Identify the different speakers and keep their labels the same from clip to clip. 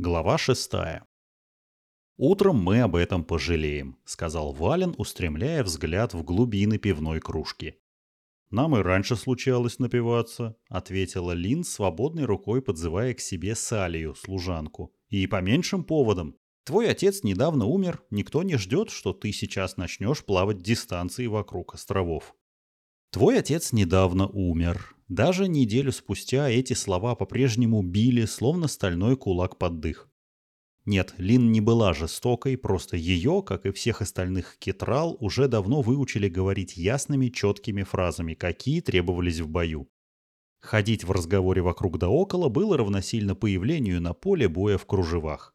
Speaker 1: Глава шестая. «Утром мы об этом пожалеем», — сказал Вален, устремляя взгляд в глубины пивной кружки. «Нам и раньше случалось напиваться», — ответила Лин, свободной рукой подзывая к себе Салию, служанку. «И по меньшим поводам. Твой отец недавно умер, никто не ждет, что ты сейчас начнешь плавать дистанции вокруг островов». «Твой отец недавно умер», даже неделю спустя эти слова по-прежнему били, словно стальной кулак под дых. Нет, Лин не была жестокой, просто ее, как и всех остальных кетрал, уже давно выучили говорить ясными, четкими фразами, какие требовались в бою. Ходить в разговоре вокруг да около было равносильно появлению на поле боя в кружевах.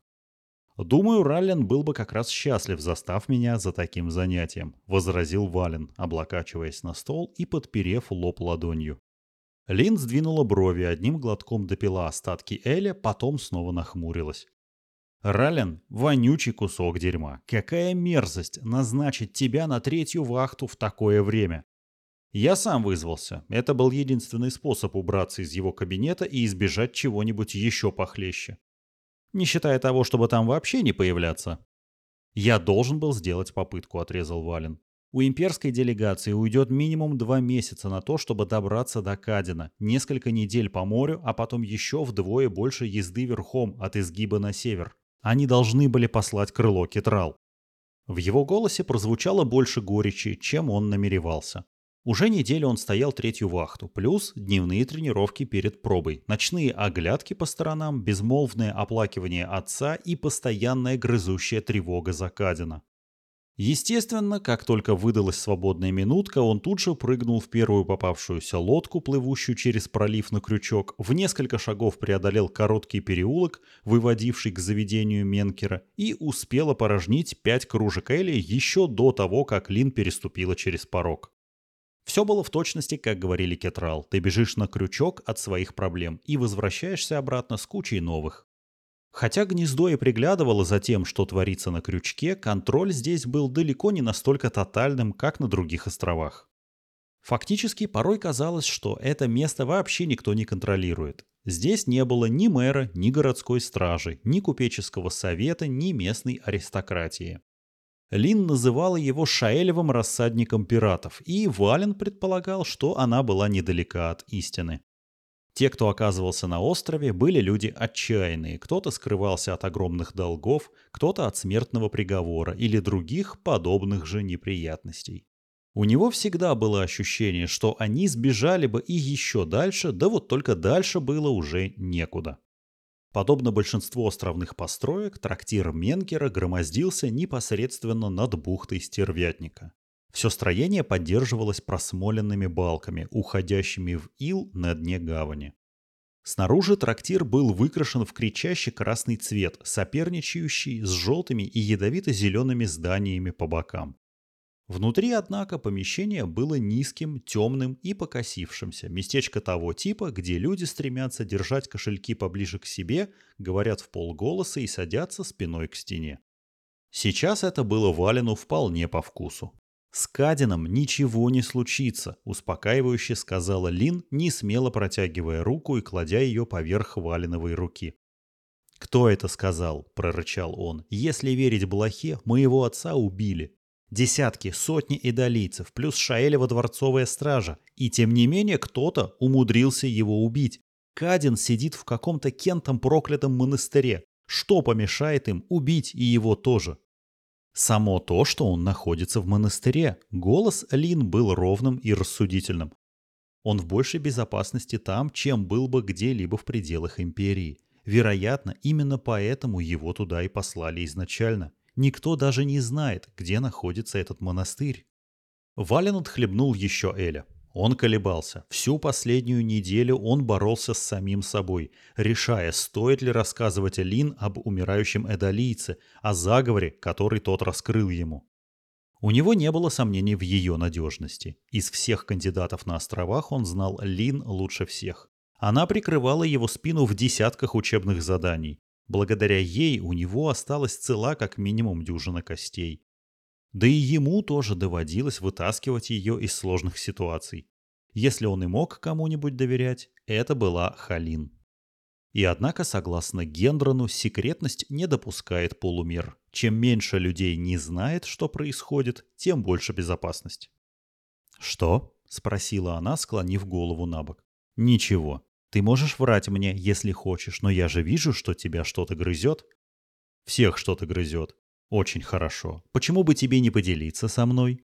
Speaker 1: «Думаю, Раллен был бы как раз счастлив, застав меня за таким занятием», — возразил Вален, облокачиваясь на стол и подперев лоб ладонью. Лин сдвинула брови, одним глотком допила остатки Эля, потом снова нахмурилась. «Рален, вонючий кусок дерьма. Какая мерзость назначить тебя на третью вахту в такое время!» Я сам вызвался. Это был единственный способ убраться из его кабинета и избежать чего-нибудь еще похлеще. Не считая того, чтобы там вообще не появляться. «Я должен был сделать попытку», — отрезал Вален. У имперской делегации уйдет минимум два месяца на то, чтобы добраться до Кадина, несколько недель по морю, а потом еще вдвое больше езды верхом от изгиба на север. Они должны были послать крыло Кетрал. В его голосе прозвучало больше горечи, чем он намеревался. Уже неделю он стоял третью вахту, плюс дневные тренировки перед пробой, ночные оглядки по сторонам, безмолвное оплакивание отца и постоянная грызущая тревога за Кадина. Естественно, как только выдалась свободная минутка, он тут же прыгнул в первую попавшуюся лодку, плывущую через пролив на крючок, в несколько шагов преодолел короткий переулок, выводивший к заведению Менкера, и успел опорожнить пять кружек Эли еще до того, как Лин переступила через порог. Все было в точности, как говорили Кетрал. Ты бежишь на крючок от своих проблем и возвращаешься обратно с кучей новых. Хотя гнездо и приглядывало за тем, что творится на крючке, контроль здесь был далеко не настолько тотальным, как на других островах. Фактически порой казалось, что это место вообще никто не контролирует. Здесь не было ни мэра, ни городской стражи, ни купеческого совета, ни местной аристократии. Лин называла его Шаэлевым рассадником пиратов, и Вален предполагал, что она была недалека от истины. Те, кто оказывался на острове, были люди отчаянные. Кто-то скрывался от огромных долгов, кто-то от смертного приговора или других подобных же неприятностей. У него всегда было ощущение, что они сбежали бы и еще дальше, да вот только дальше было уже некуда. Подобно большинству островных построек, трактир Менкера громоздился непосредственно над бухтой Стервятника. Все строение поддерживалось просмоленными балками, уходящими в ил на дне гавани. Снаружи трактир был выкрашен в кричащий красный цвет, соперничающий с желтыми и ядовито-зелеными зданиями по бокам. Внутри, однако, помещение было низким, темным и покосившимся. Местечко того типа, где люди стремятся держать кошельки поближе к себе, говорят в полголоса и садятся спиной к стене. Сейчас это было Валину вполне по вкусу. «С Кадином ничего не случится», — успокаивающе сказала Лин, не смело протягивая руку и кладя ее поверх Валиновой руки. «Кто это сказал?» — прорычал он. «Если верить Блохе, моего отца убили. Десятки, сотни идолийцев, плюс Шаэлева дворцовая стража. И тем не менее кто-то умудрился его убить. Кадин сидит в каком-то кентом проклятом монастыре. Что помешает им убить и его тоже? Само то, что он находится в монастыре. Голос Лин был ровным и рассудительным. Он в большей безопасности там, чем был бы где-либо в пределах империи. Вероятно, именно поэтому его туда и послали изначально. Никто даже не знает, где находится этот монастырь. Вален отхлебнул еще Эля. Он колебался. Всю последнюю неделю он боролся с самим собой, решая, стоит ли рассказывать Лин об умирающем эдолийце, о заговоре, который тот раскрыл ему. У него не было сомнений в ее надежности. Из всех кандидатов на островах он знал Лин лучше всех. Она прикрывала его спину в десятках учебных заданий. Благодаря ей у него осталась цела как минимум дюжина костей. Да и ему тоже доводилось вытаскивать ее из сложных ситуаций. Если он и мог кому-нибудь доверять, это была Халин. И однако, согласно Гендрону, секретность не допускает полумер. Чем меньше людей не знает, что происходит, тем больше безопасность. «Что?» — спросила она, склонив голову на бок. «Ничего. Ты можешь врать мне, если хочешь, но я же вижу, что тебя что-то грызет». «Всех что-то грызет. Очень хорошо. Почему бы тебе не поделиться со мной?»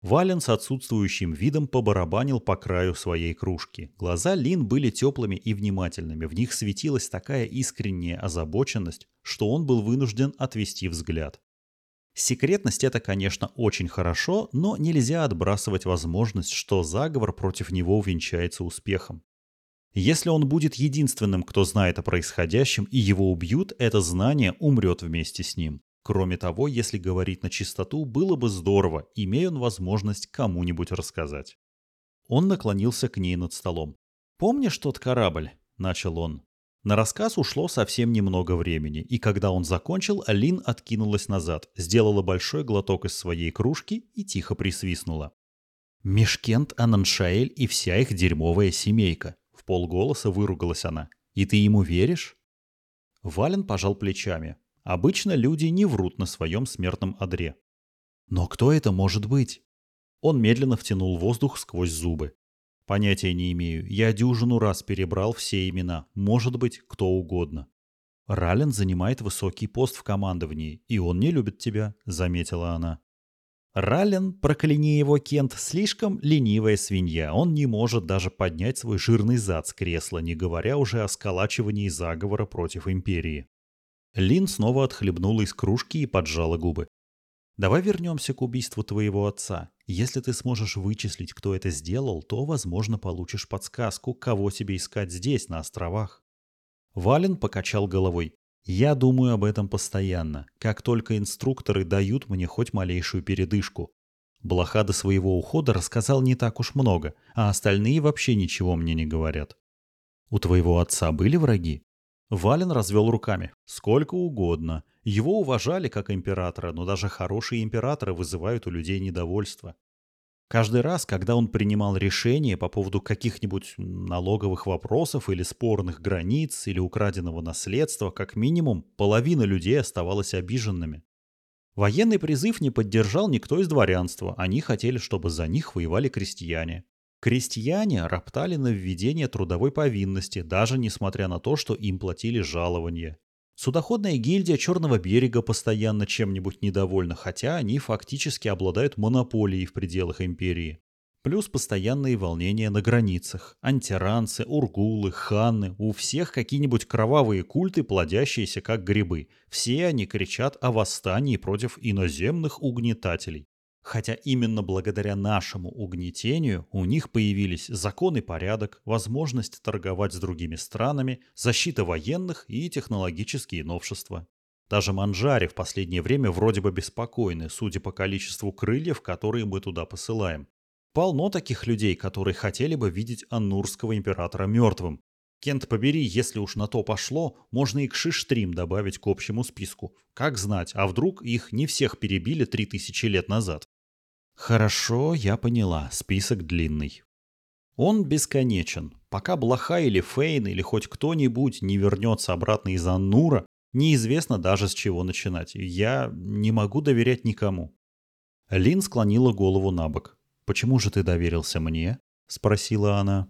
Speaker 1: Вален с отсутствующим видом побарабанил по краю своей кружки. Глаза Лин были теплыми и внимательными, в них светилась такая искренняя озабоченность, что он был вынужден отвести взгляд. Секретность это, конечно, очень хорошо, но нельзя отбрасывать возможность, что заговор против него увенчается успехом. Если он будет единственным, кто знает о происходящем, и его убьют, это знание умрет вместе с ним. Кроме того, если говорить на чистоту, было бы здорово, имея он возможность кому-нибудь рассказать. Он наклонился к ней над столом. «Помнишь тот корабль?» – начал он. На рассказ ушло совсем немного времени, и когда он закончил, Алин откинулась назад, сделала большой глоток из своей кружки и тихо присвистнула. «Мешкент, Ананшаэль и вся их дерьмовая семейка», – в полголоса выругалась она. «И ты ему веришь?» Вален пожал плечами. Обычно люди не врут на своем смертном одре. Но кто это может быть? Он медленно втянул воздух сквозь зубы. Понятия не имею. Я дюжину раз перебрал все имена. Может быть, кто угодно. Рален занимает высокий пост в командовании, и он не любит тебя, заметила она. Рален, прокляни его Кент, слишком ленивая свинья. Он не может даже поднять свой жирный зад с кресла, не говоря уже о сколачивании заговора против империи. Лин снова отхлебнула из кружки и поджала губы. «Давай вернемся к убийству твоего отца. Если ты сможешь вычислить, кто это сделал, то, возможно, получишь подсказку, кого тебе искать здесь, на островах». Вален покачал головой. «Я думаю об этом постоянно, как только инструкторы дают мне хоть малейшую передышку. Блоха до своего ухода рассказал не так уж много, а остальные вообще ничего мне не говорят. У твоего отца были враги? Вален развел руками. Сколько угодно. Его уважали как императора, но даже хорошие императоры вызывают у людей недовольство. Каждый раз, когда он принимал решения по поводу каких-нибудь налоговых вопросов или спорных границ или украденного наследства, как минимум половина людей оставалась обиженными. Военный призыв не поддержал никто из дворянства, они хотели, чтобы за них воевали крестьяне. Крестьяне роптали на введение трудовой повинности, даже несмотря на то, что им платили жалования. Судоходная гильдия Черного берега постоянно чем-нибудь недовольна, хотя они фактически обладают монополией в пределах империи. Плюс постоянные волнения на границах. Антиранцы, ургулы, ханны, у всех какие-нибудь кровавые культы, плодящиеся как грибы. Все они кричат о восстании против иноземных угнетателей. Хотя именно благодаря нашему угнетению у них появились закон и порядок, возможность торговать с другими странами, защита военных и технологические новшества. Даже манжари в последнее время вроде бы беспокойны, судя по количеству крыльев, которые мы туда посылаем. Полно таких людей, которые хотели бы видеть Аннурского императора мертвым. Кент побери, если уж на то пошло, можно и к Шиштрим добавить к общему списку. Как знать, а вдруг их не всех перебили три тысячи лет назад? Хорошо, я поняла. Список длинный. Он бесконечен. Пока Блоха или Фейн или хоть кто-нибудь не вернется обратно из Аннура, неизвестно даже с чего начинать. Я не могу доверять никому. Лин склонила голову на бок. «Почему же ты доверился мне?» – спросила она.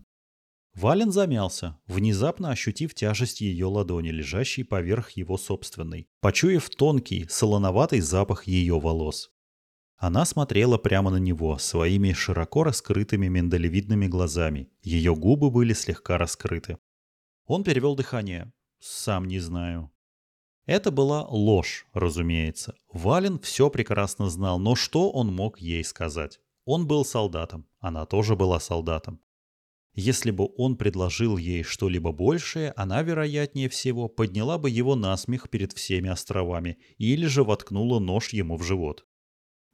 Speaker 1: Вален замялся, внезапно ощутив тяжесть ее ладони, лежащей поверх его собственной, почуяв тонкий, солоноватый запах ее волос. Она смотрела прямо на него своими широко раскрытыми миндалевидными глазами. Ее губы были слегка раскрыты. Он перевел дыхание. «Сам не знаю». Это была ложь, разумеется. Вален все прекрасно знал, но что он мог ей сказать? Он был солдатом, она тоже была солдатом. Если бы он предложил ей что-либо большее, она, вероятнее всего, подняла бы его на смех перед всеми островами или же воткнула нож ему в живот.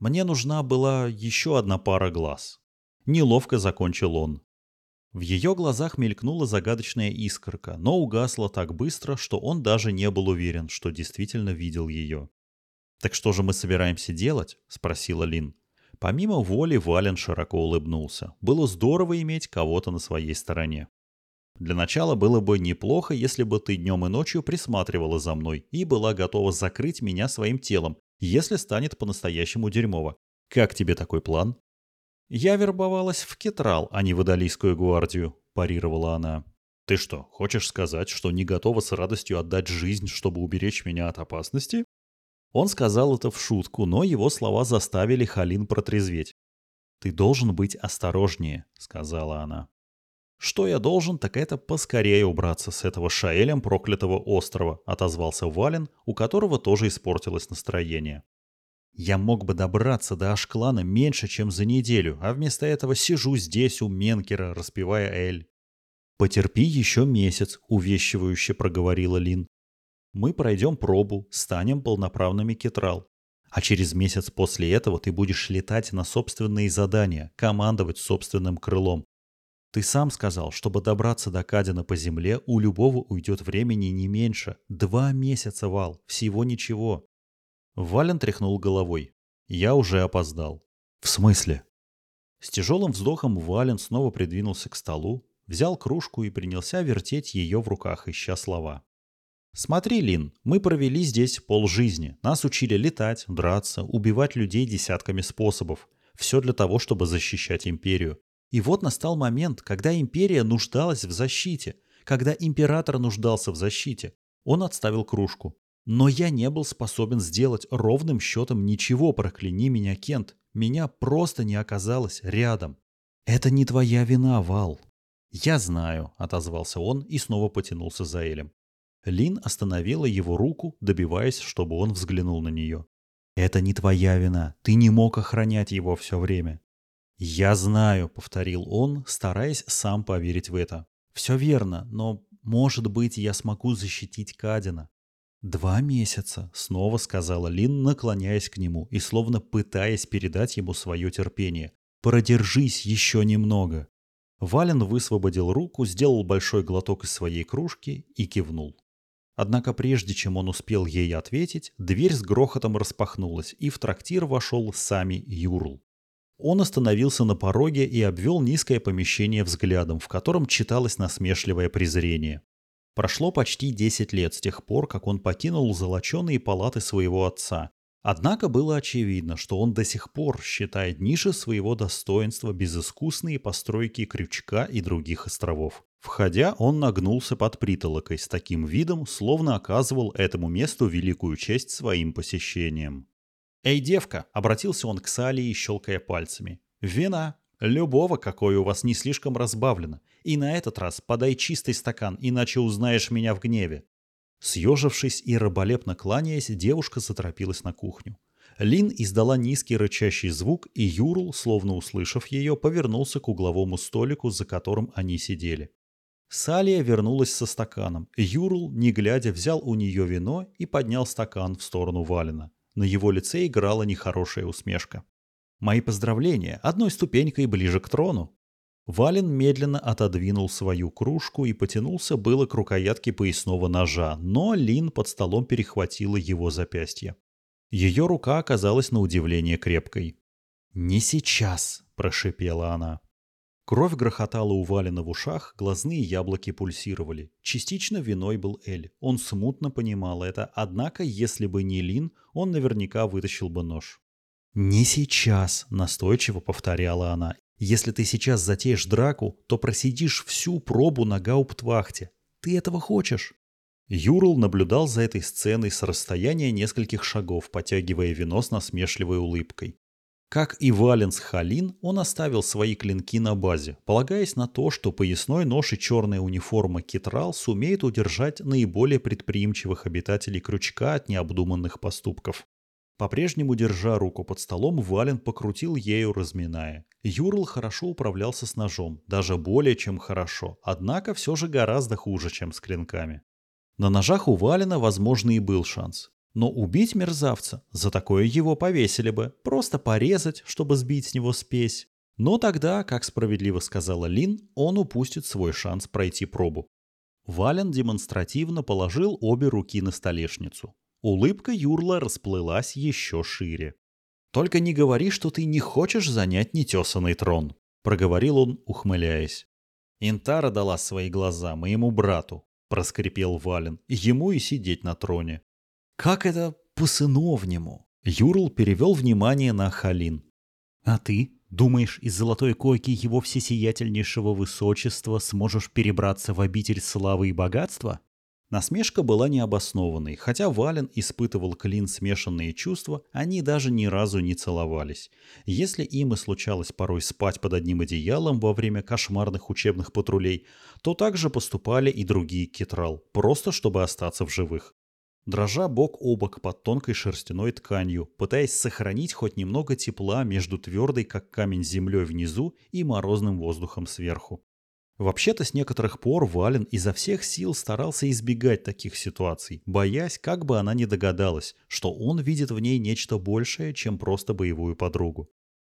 Speaker 1: Мне нужна была еще одна пара глаз. Неловко закончил он. В ее глазах мелькнула загадочная искорка, но угасла так быстро, что он даже не был уверен, что действительно видел ее. «Так что же мы собираемся делать?» – спросила Лин. Помимо воли Вален широко улыбнулся. Было здорово иметь кого-то на своей стороне. Для начала было бы неплохо, если бы ты днем и ночью присматривала за мной и была готова закрыть меня своим телом, если станет по-настоящему дерьмово. Как тебе такой план? Я вербовалась в Кетрал, а не в Идалийскую гвардию, парировала она. Ты что, хочешь сказать, что не готова с радостью отдать жизнь, чтобы уберечь меня от опасности? Он сказал это в шутку, но его слова заставили Халин протрезветь. «Ты должен быть осторожнее», — сказала она. «Что я должен, так это поскорее убраться с этого Шаэлем проклятого острова», — отозвался Вален, у которого тоже испортилось настроение. «Я мог бы добраться до Ашклана меньше, чем за неделю, а вместо этого сижу здесь у Менкера, распевая Эль». «Потерпи еще месяц», — увещевающе проговорила Лин. Мы пройдем пробу, станем полноправными кетрал. А через месяц после этого ты будешь летать на собственные задания, командовать собственным крылом. Ты сам сказал, чтобы добраться до Кадина по земле, у любого уйдет времени не меньше. Два месяца, Вал, всего ничего. Вален тряхнул головой. Я уже опоздал. В смысле? С тяжелым вздохом Вален снова придвинулся к столу, взял кружку и принялся вертеть ее в руках, ища слова. Смотри, Лин, мы провели здесь полжизни. Нас учили летать, драться, убивать людей десятками способов. Все для того, чтобы защищать империю. И вот настал момент, когда империя нуждалась в защите. Когда император нуждался в защите. Он отставил кружку. Но я не был способен сделать ровным счетом ничего, прокляни меня, Кент. Меня просто не оказалось рядом. Это не твоя вина, Вал. Я знаю, отозвался он и снова потянулся за Элем. Лин остановила его руку, добиваясь, чтобы он взглянул на нее. «Это не твоя вина. Ты не мог охранять его все время». «Я знаю», — повторил он, стараясь сам поверить в это. «Все верно, но, может быть, я смогу защитить Кадина». «Два месяца», — снова сказала Лин, наклоняясь к нему и словно пытаясь передать ему свое терпение. «Продержись еще немного». Вален высвободил руку, сделал большой глоток из своей кружки и кивнул. Однако прежде чем он успел ей ответить, дверь с грохотом распахнулась, и в трактир вошел сами Юрл. Он остановился на пороге и обвел низкое помещение взглядом, в котором читалось насмешливое презрение. Прошло почти 10 лет с тех пор, как он покинул золоченые палаты своего отца. Однако было очевидно, что он до сих пор считает ниже своего достоинства безыскусные постройки Крючка и других островов. Входя, он нагнулся под притолокой с таким видом, словно оказывал этому месту великую честь своим посещением. «Эй, девка!» — обратился он к Салии, щелкая пальцами. «Вина! Любого, какое у вас не слишком разбавлено. И на этот раз подай чистый стакан, иначе узнаешь меня в гневе». Съежившись и раболепно кланяясь, девушка заторопилась на кухню. Лин издала низкий рычащий звук, и Юрл, словно услышав ее, повернулся к угловому столику, за которым они сидели. Салия вернулась со стаканом. Юрл, не глядя, взял у нее вино и поднял стакан в сторону Валина. На его лице играла нехорошая усмешка. «Мои поздравления, одной ступенькой ближе к трону». Вален медленно отодвинул свою кружку и потянулся было к рукоятке поясного ножа, но Лин под столом перехватила его запястье. Ее рука оказалась на удивление крепкой. «Не сейчас», – прошипела она. Кровь грохотала у Валина в ушах, глазные яблоки пульсировали. Частично виной был Эль. Он смутно понимал это, однако, если бы не Лин, он наверняка вытащил бы нож. «Не сейчас», — настойчиво повторяла она. «Если ты сейчас затеешь драку, то просидишь всю пробу на гауптвахте. Ты этого хочешь?» Юрл наблюдал за этой сценой с расстояния нескольких шагов, потягивая вино с насмешливой улыбкой. Как и Валенс Халин, он оставил свои клинки на базе, полагаясь на то, что поясной нож и черная униформа Китрал сумеют удержать наиболее предприимчивых обитателей крючка от необдуманных поступков. По-прежнему, держа руку под столом, Вален покрутил ею, разминая. Юрл хорошо управлялся с ножом, даже более чем хорошо, однако все же гораздо хуже, чем с клинками. На ножах у Валена, возможно, и был шанс. Но убить мерзавца, за такое его повесили бы, просто порезать, чтобы сбить с него спесь. Но тогда, как справедливо сказала Лин, он упустит свой шанс пройти пробу. Вален демонстративно положил обе руки на столешницу. Улыбка Юрла расплылась еще шире. «Только не говори, что ты не хочешь занять нетесанный трон», — проговорил он, ухмыляясь. Интара дала свои глаза моему брату, проскрипел Вален. Ему и сидеть на троне. Как это по-сыновнему? Юрл перевел внимание на Халин. А ты? Думаешь, из золотой койки его всесиятельнейшего высочества сможешь перебраться в обитель славы и богатства? Насмешка была необоснованной, хотя Вален испытывал клин смешанные чувства, они даже ни разу не целовались. Если им и случалось порой спать под одним одеялом во время кошмарных учебных патрулей, то также поступали и другие кетрал, просто чтобы остаться в живых. Дрожа бок о бок под тонкой шерстяной тканью, пытаясь сохранить хоть немного тепла между твердой, как камень, землей внизу и морозным воздухом сверху. Вообще-то с некоторых пор Вален изо всех сил старался избегать таких ситуаций, боясь, как бы она не догадалась, что он видит в ней нечто большее, чем просто боевую подругу.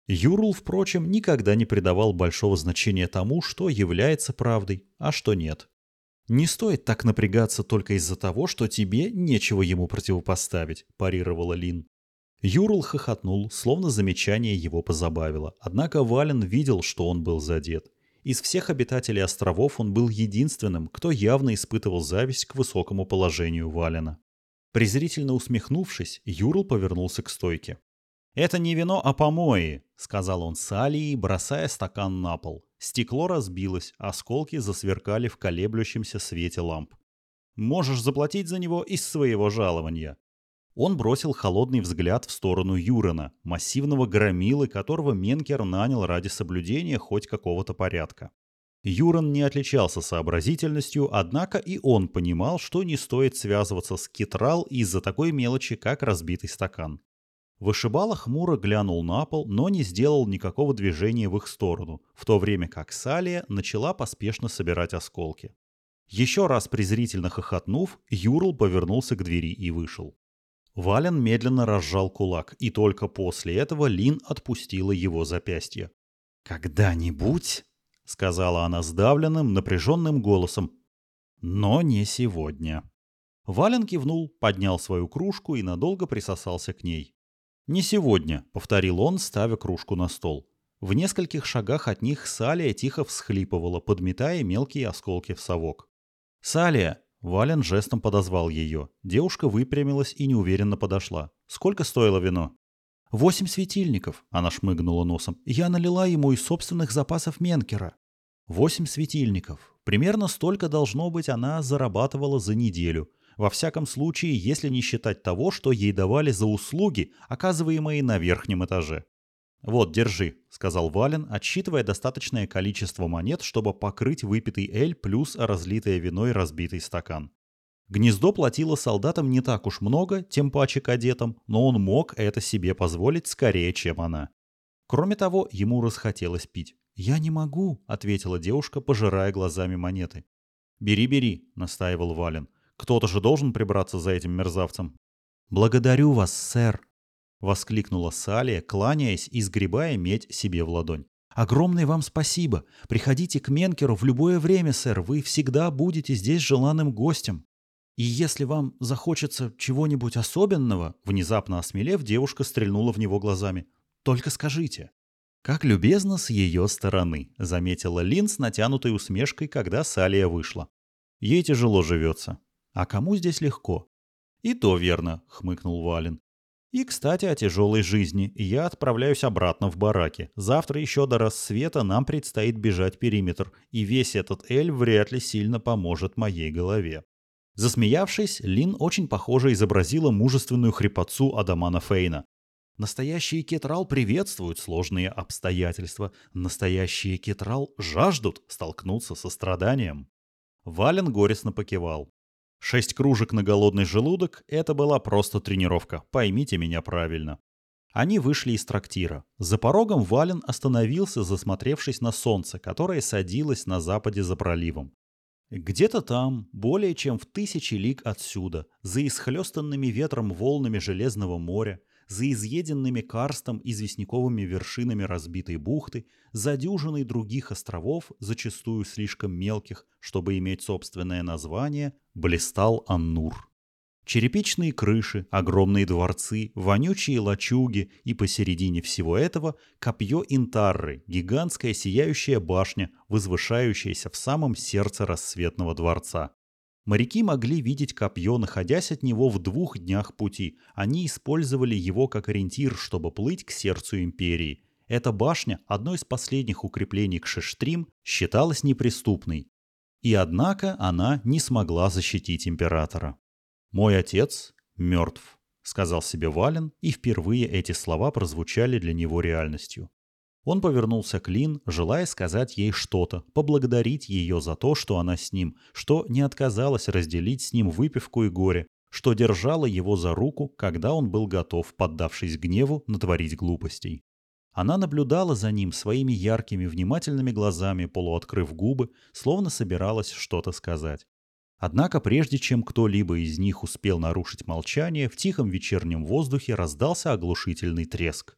Speaker 1: Юрл, впрочем, никогда не придавал большого значения тому, что является правдой, а что нет. «Не стоит так напрягаться только из-за того, что тебе нечего ему противопоставить», – парировала Лин. Юрл хохотнул, словно замечание его позабавило, однако Вален видел, что он был задет. Из всех обитателей островов он был единственным, кто явно испытывал зависть к высокому положению Валена. Презрительно усмехнувшись, Юрл повернулся к стойке. «Это не вино, а помои», — сказал он Салии, бросая стакан на пол. Стекло разбилось, осколки засверкали в колеблющемся свете ламп. «Можешь заплатить за него из своего жалования». Он бросил холодный взгляд в сторону Юрена, массивного громилы, которого Менкер нанял ради соблюдения хоть какого-то порядка. Юран не отличался сообразительностью, однако и он понимал, что не стоит связываться с Китрал из-за такой мелочи, как разбитый стакан. Вышибала хмуро глянул на пол, но не сделал никакого движения в их сторону, в то время как Салия начала поспешно собирать осколки. Еще раз презрительно хохотнув, Юрл повернулся к двери и вышел. Вален медленно разжал кулак, и только после этого Лин отпустила его запястье. «Когда-нибудь», — сказала она сдавленным, напряженным голосом, — «но не сегодня». Вален кивнул, поднял свою кружку и надолго присосался к ней. «Не сегодня», — повторил он, ставя кружку на стол. В нескольких шагах от них Салия тихо всхлипывала, подметая мелкие осколки в совок. «Салия!» Вален жестом подозвал ее. Девушка выпрямилась и неуверенно подошла. «Сколько стоило вино?» «Восемь светильников», — она шмыгнула носом. «Я налила ему из собственных запасов Менкера». «Восемь светильников. Примерно столько, должно быть, она зарабатывала за неделю. Во всяком случае, если не считать того, что ей давали за услуги, оказываемые на верхнем этаже. «Вот, держи», — сказал Вален, отсчитывая достаточное количество монет, чтобы покрыть выпитый эль плюс разлитое вино и разбитый стакан. Гнездо платило солдатам не так уж много, тем паче кадетам, но он мог это себе позволить скорее, чем она. Кроме того, ему расхотелось пить. «Я не могу», — ответила девушка, пожирая глазами монеты. «Бери, бери», — настаивал Вален. «Кто-то же должен прибраться за этим мерзавцем». «Благодарю вас, сэр», — воскликнула Салия, кланяясь и сгребая медь себе в ладонь. «Огромное вам спасибо! Приходите к Менкеру в любое время, сэр, вы всегда будете здесь желанным гостем. И если вам захочется чего-нибудь особенного...» Внезапно осмелев, девушка стрельнула в него глазами. «Только скажите». «Как любезно с ее стороны», — заметила Лин с натянутой усмешкой, когда Салия вышла. «Ей тяжело живется. А кому здесь легко?» «И то верно», — хмыкнул Вален. И, кстати, о тяжелой жизни. Я отправляюсь обратно в бараки. Завтра еще до рассвета нам предстоит бежать периметр, и весь этот эль вряд ли сильно поможет моей голове. Засмеявшись, Лин очень похоже изобразила мужественную хрипотцу Адамана Фейна. Настоящие кетрал приветствуют сложные обстоятельства. Настоящие кетрал жаждут столкнуться со страданием. Вален горестно покивал. Шесть кружек на голодный желудок – это была просто тренировка, поймите меня правильно. Они вышли из трактира. За порогом Вален остановился, засмотревшись на солнце, которое садилось на западе за проливом. Где-то там, более чем в тысячи лиг отсюда, за исхлестанными ветром волнами Железного моря, за изъеденными карстом известняковыми вершинами разбитой бухты, за дюжиной других островов, зачастую слишком мелких, чтобы иметь собственное название, блистал Аннур. Черепичные крыши, огромные дворцы, вонючие лачуги и посередине всего этого копье Интарры, гигантская сияющая башня, возвышающаяся в самом сердце рассветного дворца. Моряки могли видеть копье, находясь от него в двух днях пути. Они использовали его как ориентир, чтобы плыть к сердцу империи. Эта башня, одно из последних укреплений Кшештрим, считалась неприступной. И однако она не смогла защитить императора. «Мой отец мертв», — сказал себе Вален, и впервые эти слова прозвучали для него реальностью. Он повернулся к Лин, желая сказать ей что-то, поблагодарить ее за то, что она с ним, что не отказалась разделить с ним выпивку и горе, что держала его за руку, когда он был готов, поддавшись гневу, натворить глупостей. Она наблюдала за ним своими яркими, внимательными глазами, полуоткрыв губы, словно собиралась что-то сказать. Однако прежде чем кто-либо из них успел нарушить молчание, в тихом вечернем воздухе раздался оглушительный треск.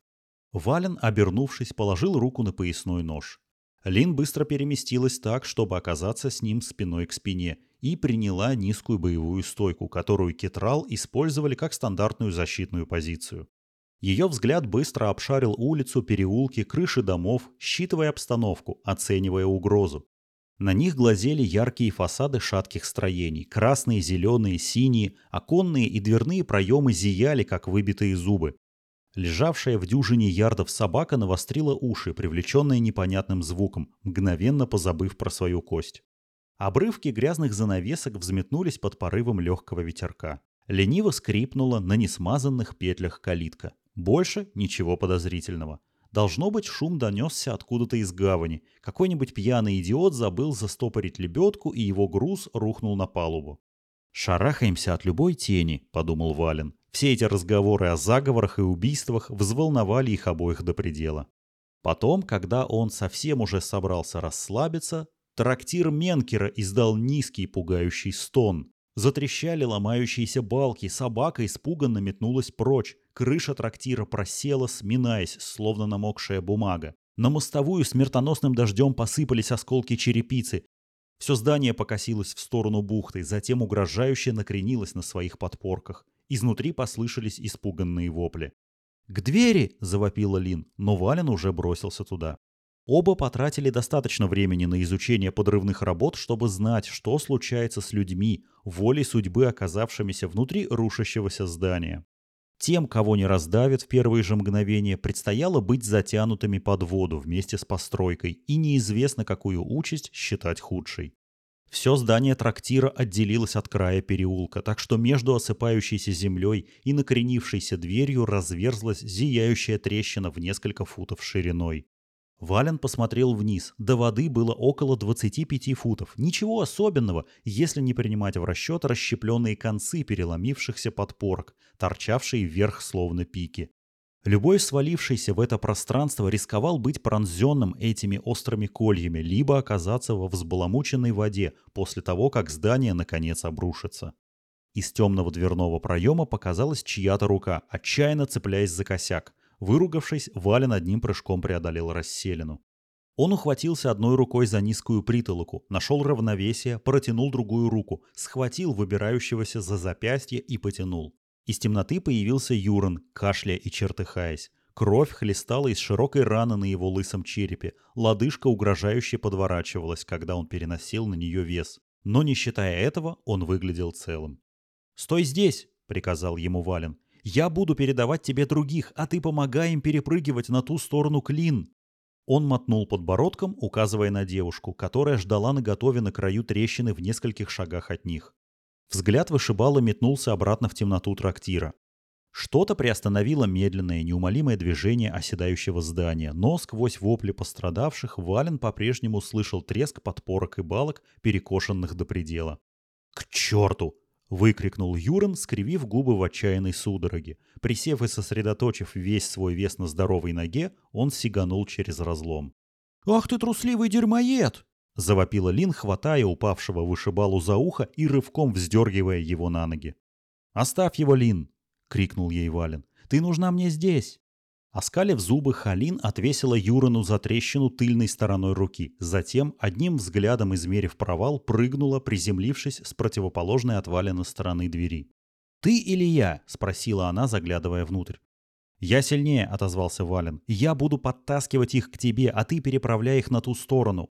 Speaker 1: Вален, обернувшись, положил руку на поясной нож. Лин быстро переместилась так, чтобы оказаться с ним спиной к спине, и приняла низкую боевую стойку, которую Кетрал использовали как стандартную защитную позицию. Ее взгляд быстро обшарил улицу, переулки, крыши домов, считывая обстановку, оценивая угрозу. На них глазели яркие фасады шатких строений. Красные, зеленые, синие, оконные и дверные проемы зияли, как выбитые зубы. Лежавшая в дюжине ярдов собака навострила уши, привлеченная непонятным звуком, мгновенно позабыв про свою кость. Обрывки грязных занавесок взметнулись под порывом легкого ветерка. Лениво скрипнула на несмазанных петлях калитка. Больше ничего подозрительного. Должно быть, шум донесся откуда-то из гавани. Какой-нибудь пьяный идиот забыл застопорить лебедку, и его груз рухнул на палубу. «Шарахаемся от любой тени», — подумал Вален. Все эти разговоры о заговорах и убийствах взволновали их обоих до предела. Потом, когда он совсем уже собрался расслабиться, трактир Менкера издал низкий пугающий стон. Затрещали ломающиеся балки, собака испуганно метнулась прочь, крыша трактира просела, сминаясь, словно намокшая бумага. На мостовую смертоносным дождем посыпались осколки черепицы. Все здание покосилось в сторону бухты, затем угрожающе накренилось на своих подпорках. Изнутри послышались испуганные вопли. «К двери!» – завопила Лин, но Вален уже бросился туда. Оба потратили достаточно времени на изучение подрывных работ, чтобы знать, что случается с людьми, волей судьбы оказавшимися внутри рушащегося здания. Тем, кого не раздавят в первые же мгновения, предстояло быть затянутыми под воду вместе с постройкой, и неизвестно, какую участь считать худшей. Все здание трактира отделилось от края переулка, так что между осыпающейся землей и накренившейся дверью разверзлась зияющая трещина в несколько футов шириной. Вален посмотрел вниз. До воды было около 25 футов. Ничего особенного, если не принимать в расчет расщепленные концы переломившихся подпорок, торчавшие вверх словно пики. Любой свалившийся в это пространство рисковал быть пронзенным этими острыми кольями, либо оказаться во взбаламученной воде после того, как здание наконец обрушится. Из темного дверного проема показалась чья-то рука, отчаянно цепляясь за косяк. Выругавшись, Вален одним прыжком преодолел расселину. Он ухватился одной рукой за низкую притолоку, нашел равновесие, протянул другую руку, схватил выбирающегося за запястье и потянул. Из темноты появился Юран, кашляя и чертыхаясь. Кровь хлестала из широкой раны на его лысом черепе. Лодыжка угрожающе подворачивалась, когда он переносил на нее вес. Но не считая этого, он выглядел целым. «Стой здесь!» — приказал ему Вален. «Я буду передавать тебе других, а ты помогай им перепрыгивать на ту сторону клин!» Он мотнул подбородком, указывая на девушку, которая ждала наготове на краю трещины в нескольких шагах от них. Взгляд вышибала метнулся обратно в темноту трактира. Что-то приостановило медленное, неумолимое движение оседающего здания, но сквозь вопли пострадавших Вален по-прежнему слышал треск подпорок и балок, перекошенных до предела. «К черту!» — выкрикнул Юран, скривив губы в отчаянной судороге. Присев и сосредоточив весь свой вес на здоровой ноге, он сиганул через разлом. «Ах ты трусливый дерьмоед!» Завопила Лин, хватая упавшего вышибалу за ухо и рывком вздергивая его на ноги. «Оставь его, Лин!» — крикнул ей Вален. «Ты нужна мне здесь!» Оскалив зубы, Халин отвесила Юрану за трещину тыльной стороной руки. Затем, одним взглядом измерив провал, прыгнула, приземлившись с противоположной от Валена стороны двери. «Ты или я?» — спросила она, заглядывая внутрь. «Я сильнее», — отозвался Вален. «Я буду подтаскивать их к тебе, а ты переправляй их на ту сторону».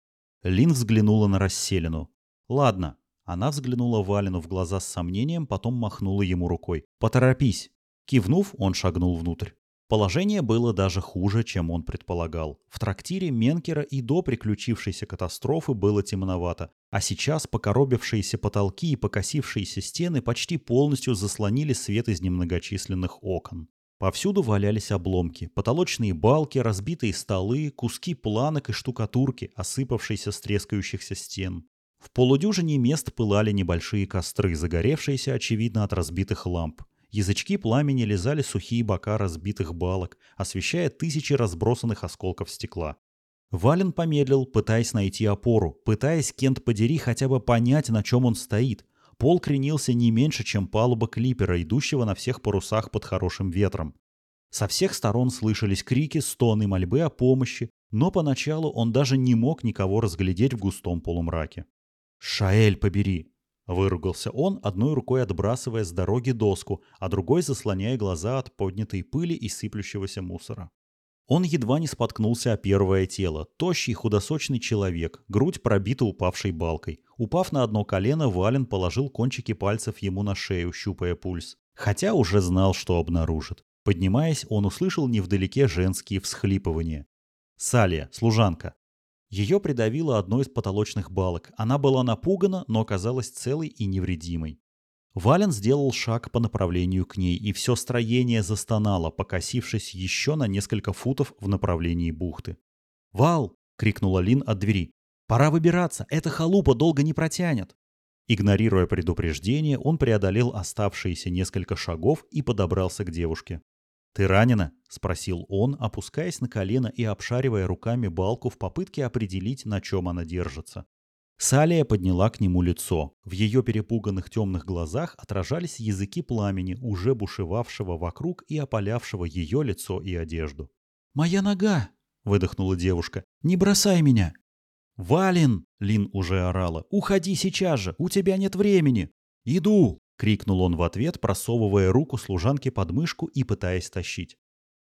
Speaker 1: Лин взглянула на расселину. «Ладно». Она взглянула Валену в глаза с сомнением, потом махнула ему рукой. «Поторопись». Кивнув, он шагнул внутрь. Положение было даже хуже, чем он предполагал. В трактире Менкера и до приключившейся катастрофы было темновато, а сейчас покоробившиеся потолки и покосившиеся стены почти полностью заслонили свет из немногочисленных окон. Повсюду валялись обломки, потолочные балки, разбитые столы, куски планок и штукатурки, осыпавшиеся с трескающихся стен. В полудюжине мест пылали небольшие костры, загоревшиеся, очевидно, от разбитых ламп. Язычки пламени лизали сухие бока разбитых балок, освещая тысячи разбросанных осколков стекла. Вален помедлил, пытаясь найти опору, пытаясь, Кент подери, хотя бы понять, на чем он стоит, Пол кренился не меньше, чем палуба клипера, идущего на всех парусах под хорошим ветром. Со всех сторон слышались крики, стоны, мольбы о помощи, но поначалу он даже не мог никого разглядеть в густом полумраке. «Шаэль, побери!» – выругался он, одной рукой отбрасывая с дороги доску, а другой заслоняя глаза от поднятой пыли и сыплющегося мусора. Он едва не споткнулся о первое тело. Тощий, худосочный человек, грудь пробита упавшей балкой. Упав на одно колено, Вален положил кончики пальцев ему на шею, щупая пульс. Хотя уже знал, что обнаружит. Поднимаясь, он услышал невдалеке женские всхлипывания. Салия, служанка. Ее придавило одной из потолочных балок. Она была напугана, но оказалась целой и невредимой. Вален сделал шаг по направлению к ней, и все строение застонало, покосившись еще на несколько футов в направлении бухты. «Вал!» — крикнула Лин от двери. «Пора выбираться! Эта халупа долго не протянет!» Игнорируя предупреждение, он преодолел оставшиеся несколько шагов и подобрался к девушке. «Ты ранена?» — спросил он, опускаясь на колено и обшаривая руками балку в попытке определить, на чем она держится. Салия подняла к нему лицо. В ее перепуганных темных глазах отражались языки пламени, уже бушевавшего вокруг и опалявшего ее лицо и одежду. «Моя нога!» — выдохнула девушка. «Не бросай меня!» «Валин!» — Лин уже орала. «Уходи сейчас же! У тебя нет времени!» «Иду!» — крикнул он в ответ, просовывая руку служанке под мышку и пытаясь тащить.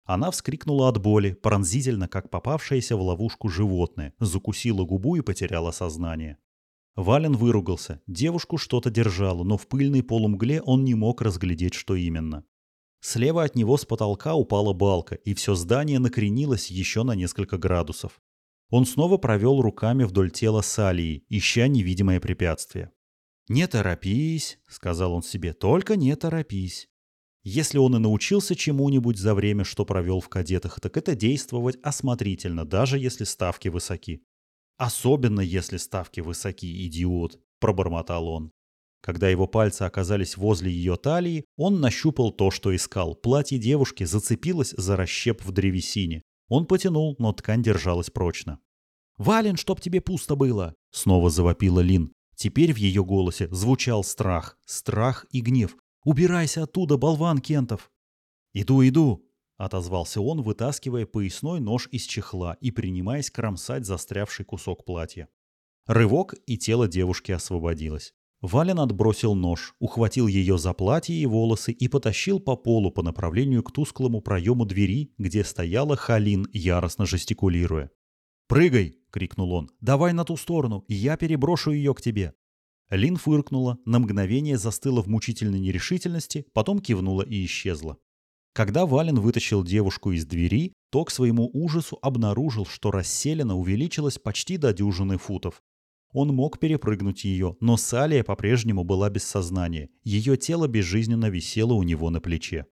Speaker 1: Она вскрикнула от боли, пронзительно, как попавшееся в ловушку животное, закусила губу и потеряла сознание. Вален выругался. Девушку что-то держало, но в пыльной полумгле он не мог разглядеть, что именно. Слева от него с потолка упала балка, и все здание накренилось еще на несколько градусов. Он снова провел руками вдоль тела Салии, ища невидимое препятствие. «Не торопись», — сказал он себе, — «только не торопись». Если он и научился чему-нибудь за время, что провел в кадетах, так это действовать осмотрительно, даже если ставки высоки. Особенно если ставки высоки, идиот, пробормотал он. Когда его пальцы оказались возле ее талии, он нащупал то, что искал. Платье девушки зацепилось за расщеп в древесине. Он потянул, но ткань держалась прочно. «Вален, чтоб тебе пусто было!» — снова завопила Лин. Теперь в ее голосе звучал страх. Страх и гнев. «Убирайся оттуда, болван Кентов!» «Иду, иду!» — отозвался он, вытаскивая поясной нож из чехла и принимаясь кромсать застрявший кусок платья. Рывок, и тело девушки освободилось. Вален отбросил нож, ухватил ее за платье и волосы и потащил по полу по направлению к тусклому проему двери, где стояла Халин, яростно жестикулируя. «Прыгай!» — крикнул он. «Давай на ту сторону, и я переброшу ее к тебе!» Лин фыркнула, на мгновение застыла в мучительной нерешительности, потом кивнула и исчезла. Когда Вален вытащил девушку из двери, то к своему ужасу обнаружил, что расселена увеличилась почти до дюжины футов. Он мог перепрыгнуть ее, но Салия по-прежнему была без сознания. Ее тело безжизненно висело у него на плече.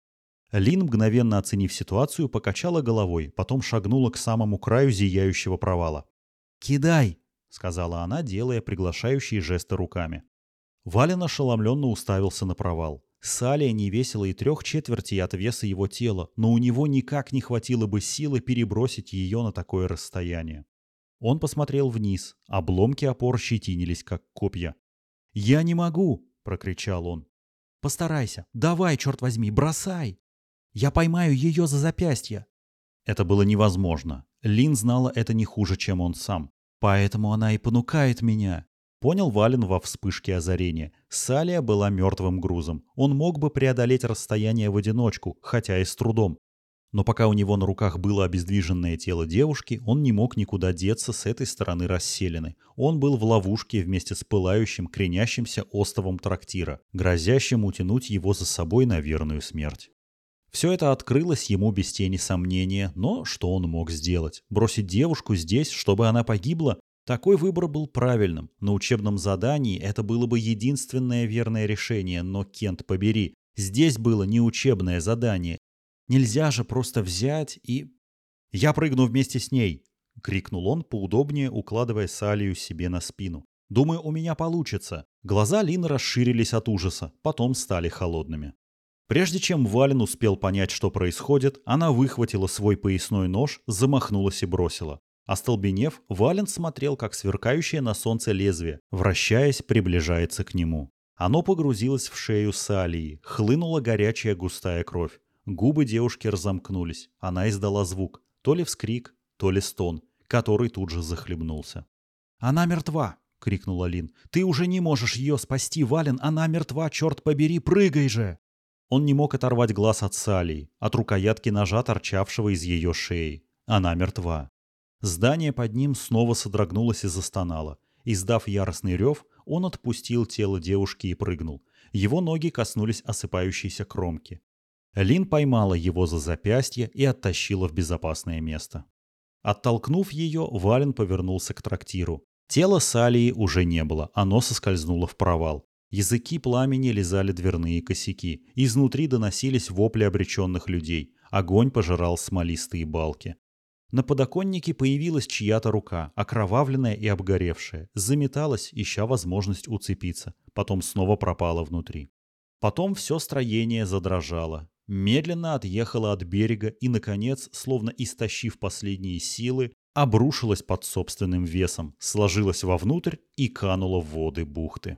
Speaker 1: Лин, мгновенно оценив ситуацию, покачала головой, потом шагнула к самому краю зияющего провала. «Кидай!» — сказала она, делая приглашающие жесты руками. Вален ошеломленно уставился на провал. Салия не весила и трех четвертей от веса его тела, но у него никак не хватило бы силы перебросить ее на такое расстояние. Он посмотрел вниз, обломки опор щетинились, как копья. «Я не могу!» — прокричал он. «Постарайся! Давай, черт возьми, бросай! Я поймаю ее за запястье!» Это было невозможно. Лин знала это не хуже, чем он сам. Поэтому она и понукает меня. Понял Вален во вспышке озарения. Салия была мертвым грузом. Он мог бы преодолеть расстояние в одиночку, хотя и с трудом. Но пока у него на руках было обездвиженное тело девушки, он не мог никуда деться с этой стороны расселены. Он был в ловушке вместе с пылающим, кренящимся остовом трактира, грозящим утянуть его за собой на верную смерть. Все это открылось ему без тени сомнения, но что он мог сделать? Бросить девушку здесь, чтобы она погибла? Такой выбор был правильным. На учебном задании это было бы единственное верное решение, но, Кент, побери, здесь было не учебное задание. Нельзя же просто взять и... «Я прыгну вместе с ней!» — крикнул он, поудобнее укладывая Салию себе на спину. «Думаю, у меня получится». Глаза Лины расширились от ужаса, потом стали холодными. Прежде чем Вален успел понять, что происходит, она выхватила свой поясной нож, замахнулась и бросила. Остолбенев, Вален смотрел, как сверкающее на солнце лезвие, вращаясь, приближается к нему. Оно погрузилось в шею Салии, хлынула горячая густая кровь. Губы девушки разомкнулись. Она издала звук. То ли вскрик, то ли стон, который тут же захлебнулся. «Она мертва!» — крикнула Лин. «Ты уже не можешь ее спасти, Вален! Она мертва, черт побери! Прыгай же!» Он не мог оторвать глаз от Салии, от рукоятки ножа, торчавшего из ее шеи. Она мертва. Здание под ним снова содрогнулось и застонало. Издав яростный рев, он отпустил тело девушки и прыгнул. Его ноги коснулись осыпающейся кромки. Лин поймала его за запястье и оттащила в безопасное место. Оттолкнув ее, Вален повернулся к трактиру. Тела Салии уже не было, оно соскользнуло в провал. Языки пламени лизали дверные косяки. Изнутри доносились вопли обреченных людей. Огонь пожирал смолистые балки. На подоконнике появилась чья-то рука, окровавленная и обгоревшая. Заметалась, ища возможность уцепиться. Потом снова пропала внутри. Потом все строение задрожало. Медленно отъехало от берега и, наконец, словно истощив последние силы, обрушилось под собственным весом, сложилось вовнутрь и кануло в воды бухты.